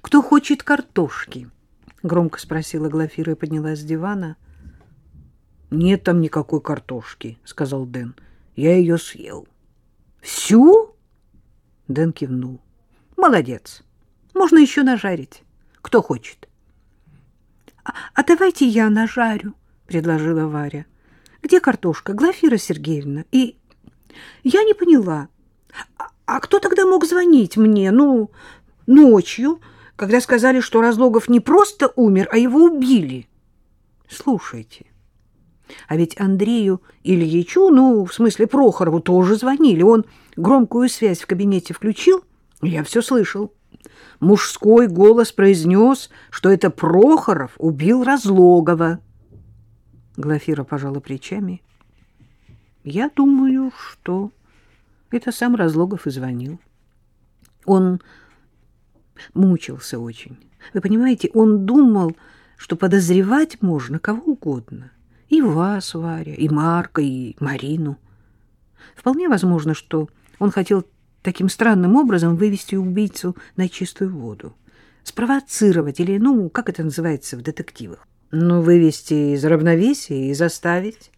Кто хочет картошки? Громко спросила Глафира и поднялась с дивана. Нет там никакой картошки, сказал Дэн. Я ее съел. Всю? Дэн кивнул. Молодец. Можно еще нажарить. Кто хочет? А, а давайте я нажарю, предложила Варя. Где картошка, Глафира Сергеевна? И я не поняла. А, а кто тогда мог звонить мне? Ну, ночью, когда сказали, что Разлогов не просто умер, а его убили. Слушайте, а ведь Андрею Ильичу, ну, в смысле Прохорову, тоже звонили. Он громкую связь в кабинете включил, я все слышал. Мужской голос произнес, что это Прохоров убил Разлогова. Глафира пожала плечами. Я думаю, что это сам Разлогов и звонил. Он мучился очень. Вы понимаете, он думал, что подозревать можно кого угодно. И вас, Варя, и Марка, и Марину. Вполне возможно, что он хотел таким странным образом вывести убийцу на чистую воду. Спровоцировать или, ну, как это называется в детективах? Ну, вывести из равновесия и заставить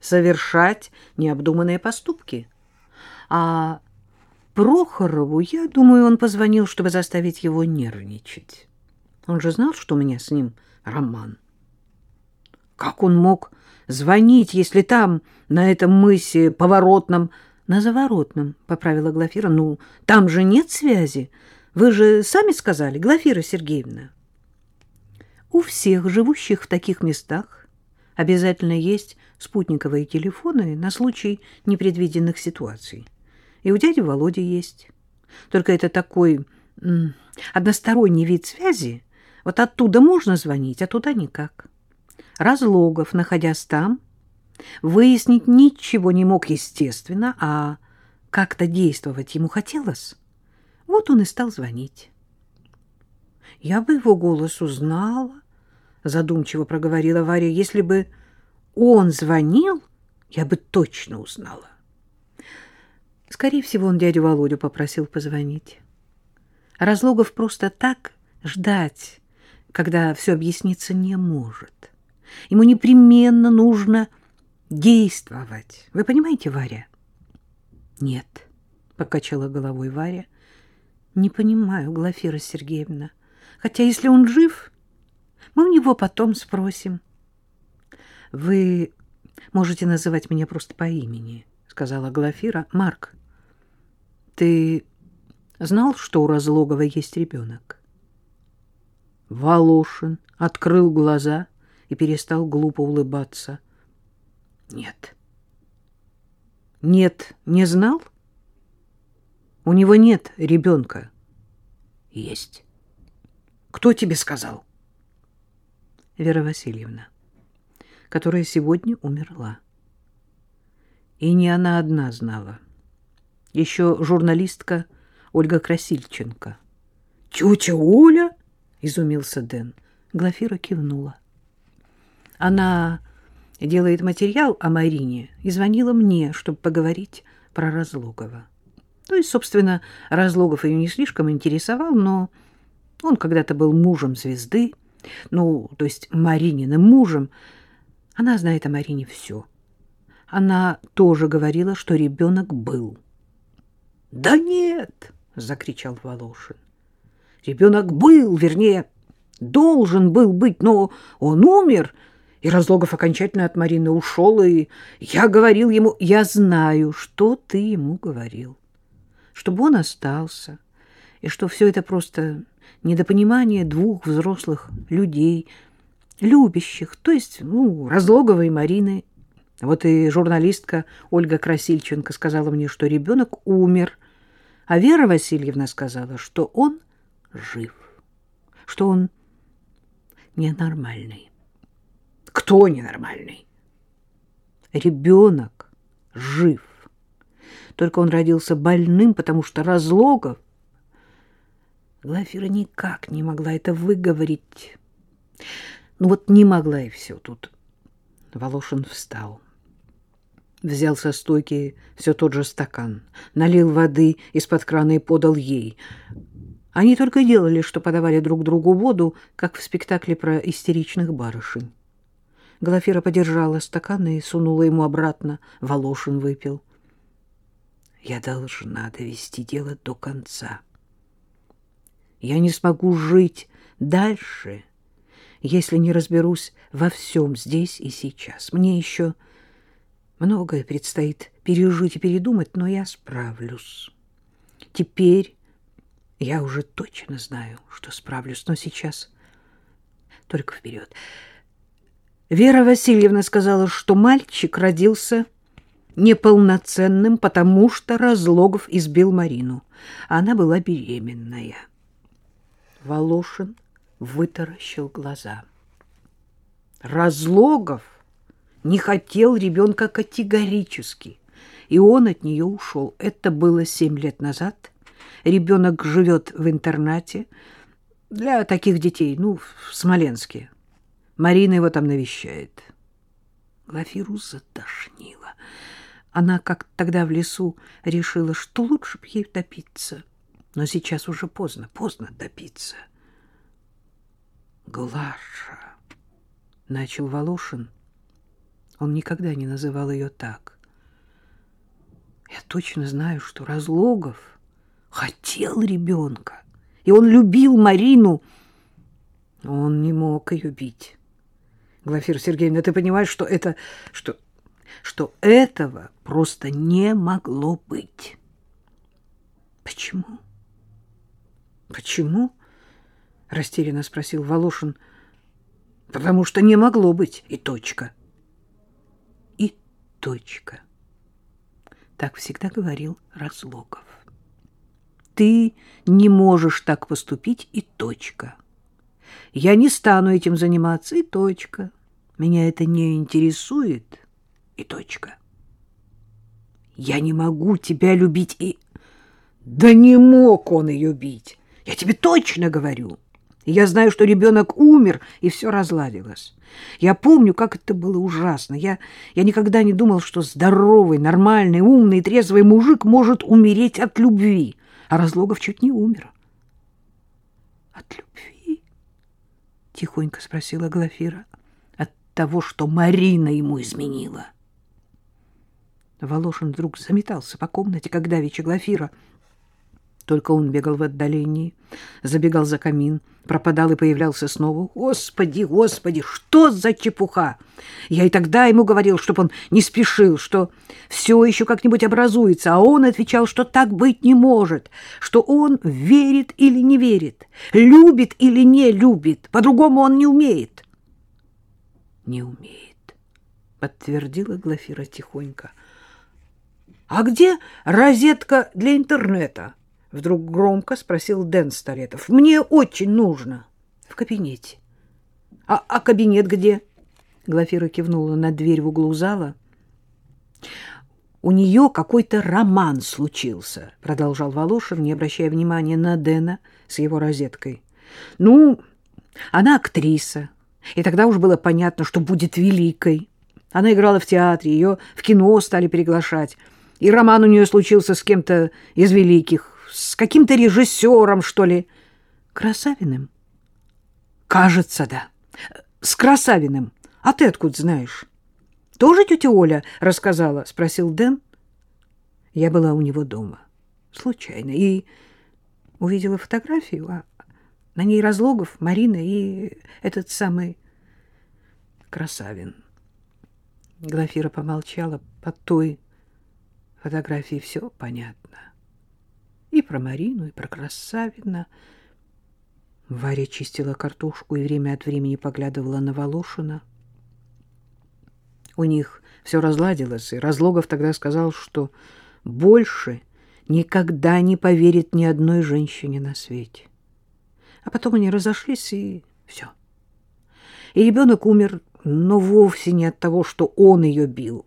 совершать необдуманные поступки. А Прохорову, я думаю, он позвонил, чтобы заставить его нервничать. Он же знал, что у меня с ним роман. Как он мог звонить, если там, на этом мысе поворотном, на заворотном, поправила Глафира. Ну, там же нет связи. Вы же сами сказали, Глафира Сергеевна. У всех живущих в таких местах обязательно есть спутниковые телефоны на случай непредвиденных ситуаций. И у дяди Володи есть. Только это такой односторонний вид связи. Вот оттуда можно звонить, а туда никак. Разлогов, находясь там, выяснить ничего не мог, естественно, а как-то действовать ему хотелось. Вот он и стал звонить. Я бы его голос узнала, задумчиво проговорила Варя. Если бы он звонил, я бы точно узнала. Скорее всего, он дядю Володю попросил позвонить. Разлогов просто так ждать, когда все объясниться не может. Ему непременно нужно действовать. Вы понимаете, Варя? Нет, покачала головой Варя. Не понимаю, Глафира Сергеевна. Хотя если он жив, мы у него потом спросим. Вы можете называть меня просто по имени, сказала Глафира. Марк, ты знал, что у Разлогова есть ребенок? Волошин открыл глаза и перестал глупо улыбаться. Нет. Нет, не знал? У него нет ребенка. Есть. Кто тебе сказал? Вера Васильевна, которая сегодня умерла. И не она одна знала. Еще журналистка Ольга Красильченко. «Тетя Оля?» — изумился Дэн. Глафира кивнула. Она делает материал о Марине и звонила мне, чтобы поговорить про Разлогова. То есть, собственно, Разлогов ее не слишком интересовал, но он когда-то был мужем звезды, ну, то есть Марининым мужем. Она знает о Марине все. Она тоже говорила, что ребенок был. — Да нет! — закричал Волошин. — Ребенок был, вернее, должен был быть, но он умер — и Разлогов окончательно от Марины ушел, и я говорил ему, я знаю, что ты ему говорил, чтобы он остался, и что все это просто недопонимание двух взрослых людей, любящих, то есть, ну, Разлогова и Марины. Вот и журналистка Ольга Красильченко сказала мне, что ребенок умер, а Вера Васильевна сказала, что он жив, что он ненормальный. Кто ненормальный? Ребенок жив. Только он родился больным, потому что Разлогов... Глафира никак не могла это выговорить. Ну вот не могла и все тут. Волошин встал. Взял со стойки все тот же стакан, налил воды из-под крана и подал ей. Они только делали, что подавали друг другу воду, как в спектакле про истеричных барышень. Глафира подержала стакан и сунула ему обратно. Волошин выпил. Я должна довести дело до конца. Я не смогу жить дальше, если не разберусь во всем здесь и сейчас. Мне еще многое предстоит пережить и передумать, но я справлюсь. Теперь я уже точно знаю, что справлюсь, но сейчас только вперед. Вера Васильевна сказала, что мальчик родился неполноценным, потому что Разлогов избил Марину. Она была беременная. Волошин вытаращил глаза. Разлогов не хотел ребенка категорически, и он от нее ушел. Это было семь лет назад. Ребенок живет в интернате для таких детей, ну, в Смоленске. Марина его там навещает. Глафиру затошнило. Она, как тогда в лесу, решила, что лучше б ей топиться. Но сейчас уже поздно, поздно топиться. Глаша, — начал Волошин. Он никогда не называл ее так. Я точно знаю, что Разлогов хотел ребенка, и он любил Марину. Он не мог ее бить. Глафира Сергеевна, ты понимаешь, что это... что, что этого просто не могло быть. Почему? Почему? Растерянно спросил Волошин. Потому что не могло быть. И точка. Точка. Так всегда говорил Разлогов. Ты не можешь так поступить, и точка. Я не стану этим заниматься, и точка. Меня это не интересует, и точка. Я не могу тебя любить, и... Да не мог он ее бить, я тебе точно говорю. Я знаю, что ребенок умер, и все разладилось. Я помню, как это было ужасно. Я, я никогда не думал, что здоровый, нормальный, умный, трезвый мужик может умереть от любви. А Разлогов чуть не умер. От любви? — тихонько спросила Глафира. — От того, что Марина ему изменила. Волошин вдруг заметался по комнате, как давеча Глафира. Только он бегал в отдалении, забегал за камин, пропадал и появлялся снова. Господи, господи, что за чепуха! Я и тогда ему говорил, чтобы он не спешил, что все еще как-нибудь образуется, а он отвечал, что так быть не может, что он верит или не верит, любит или не любит, по-другому он не умеет. Не умеет, подтвердила Глафира тихонько. А где розетка для интернета? Вдруг громко спросил Дэн Старетов. Мне очень нужно. В кабинете. А, а кабинет где? Глафира кивнула на дверь в углу зала. У нее какой-то роман случился, продолжал Волошин, не обращая внимания на Дэна с его розеткой. Ну, она актриса, и тогда уж было понятно, что будет великой. Она играла в театре, ее в кино стали приглашать, и роман у нее случился с кем-то из великих с каким-то режиссером, что ли. Красавиным? Кажется, да. С Красавиным. А ты откуда знаешь? Тоже тетя Оля рассказала? Спросил Дэн. Я была у него дома. Случайно. И увидела фотографию, а на ней Разлогов, Марина и этот самый Красавин. Глафира помолчала. По той фотографии все понятно. Про Марину, и про Красавина. Варя чистила картошку и время от времени поглядывала на Волошина. У них все разладилось, и Разлогов тогда сказал, что больше никогда не поверит ни одной женщине на свете. А потом они разошлись, и все. И ребенок умер, но вовсе не от того, что он ее бил.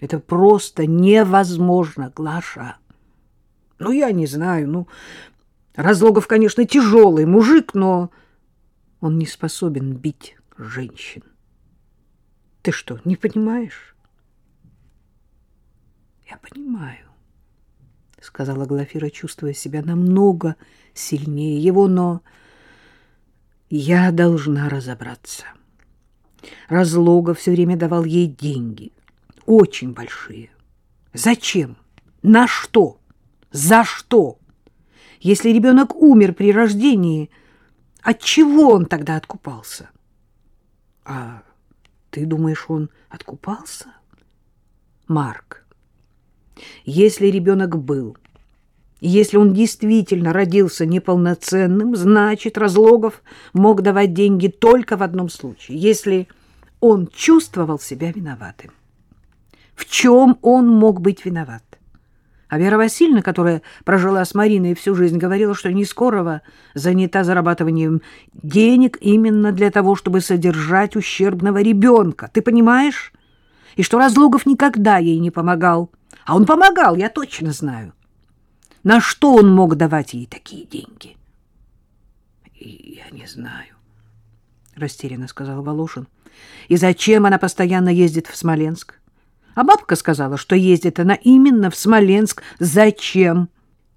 Это просто невозможно, Глаша. Ну, я не знаю, ну, Разлогов, конечно, тяжелый мужик, но он не способен бить женщин. Ты что, не понимаешь? Я понимаю, сказала Глафира, чувствуя себя намного сильнее его, но я должна разобраться. Разлогов все время давал ей деньги, очень большие. Зачем? На что? За что? Если ребенок умер при рождении, от чего он тогда откупался? А ты думаешь, он откупался? Марк, если ребенок был, если он действительно родился неполноценным, значит, Разлогов мог давать деньги только в одном случае, если он чувствовал себя виноватым. В чем он мог быть виноват? А Вера Васильевна, которая прожила с Мариной всю жизнь, говорила, что не скорого занята зарабатыванием денег именно для того, чтобы содержать ущербного ребенка. Ты понимаешь? И что Разлогов никогда ей не помогал. А он помогал, я точно знаю. На что он мог давать ей такие деньги? — Я не знаю, — растерянно сказал Волошин. — И зачем она постоянно ездит в Смоленск? А бабка сказала, что ездит она именно в Смоленск. Зачем?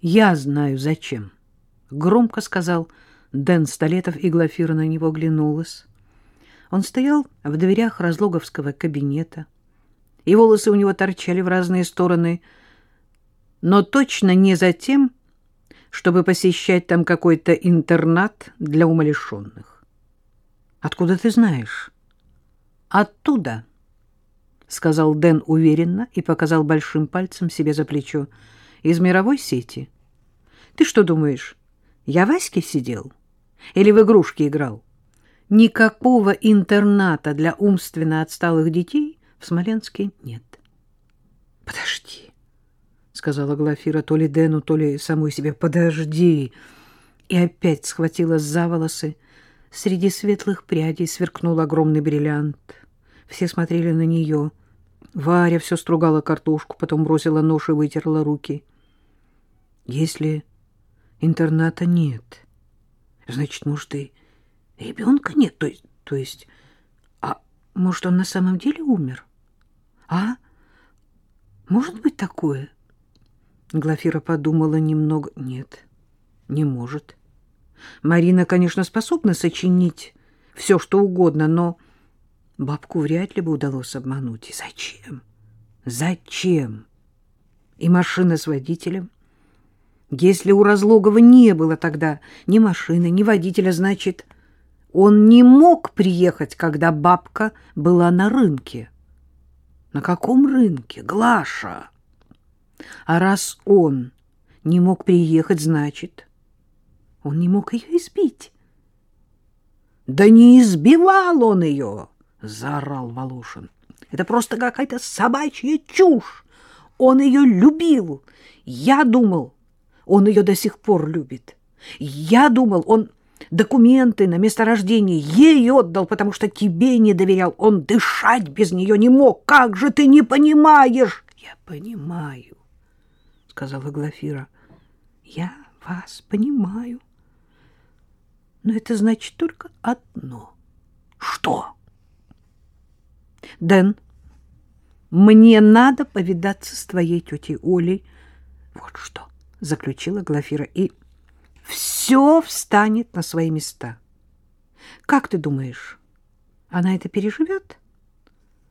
Я знаю, зачем. Громко сказал Дэн Столетов, и Глафира на него глянулась. Он стоял в дверях разлоговского кабинета, и волосы у него торчали в разные стороны, но точно не за тем, чтобы посещать там какой-то интернат для умалишенных. «Откуда ты знаешь?» «Оттуда», — сказал Дэн уверенно и показал большим пальцем себе за плечо. — Из мировой сети. — Ты что думаешь, я в Аське сидел? Или в игрушки играл? Никакого интерната для умственно отсталых детей в Смоленске нет. — Подожди, — сказала Глафира то ли Дэну, то ли самой себе. — Подожди! И опять схватилась за волосы. Среди светлых прядей сверкнул огромный бриллиант — все смотрели на нее. Варя все стругала картошку, потом бросила нож и вытерла руки. Если интерната нет, значит, может, и ребенка нет, то то есть, а может, он на самом деле умер? А? Может быть такое? Глафира подумала немного. Нет, не может. Марина, конечно, способна сочинить все, что угодно, но Бабку вряд ли бы удалось обмануть. И зачем? Зачем? И машина с водителем? Если у Разлогова не было тогда ни машины, ни водителя, значит, он не мог приехать, когда бабка была на рынке. На каком рынке? Глаша. А раз он не мог приехать, значит, он не мог ее избить. Да не избивал он ее. — заорал Волошин. — Это просто какая-то собачья чушь. Он ее любил. Я думал, он ее до сих пор любит. Я думал, он документы на месторождение ей отдал, потому что тебе не доверял. Он дышать без нее не мог. Как же ты не понимаешь? — Я понимаю, — сказала Глафира. — Я вас понимаю. Но это значит только одно. — Что? — Дэн, мне надо повидаться с твоей тетей Олей. Вот что, заключила Глафира, и все встанет на свои места. Как ты думаешь, она это переживет?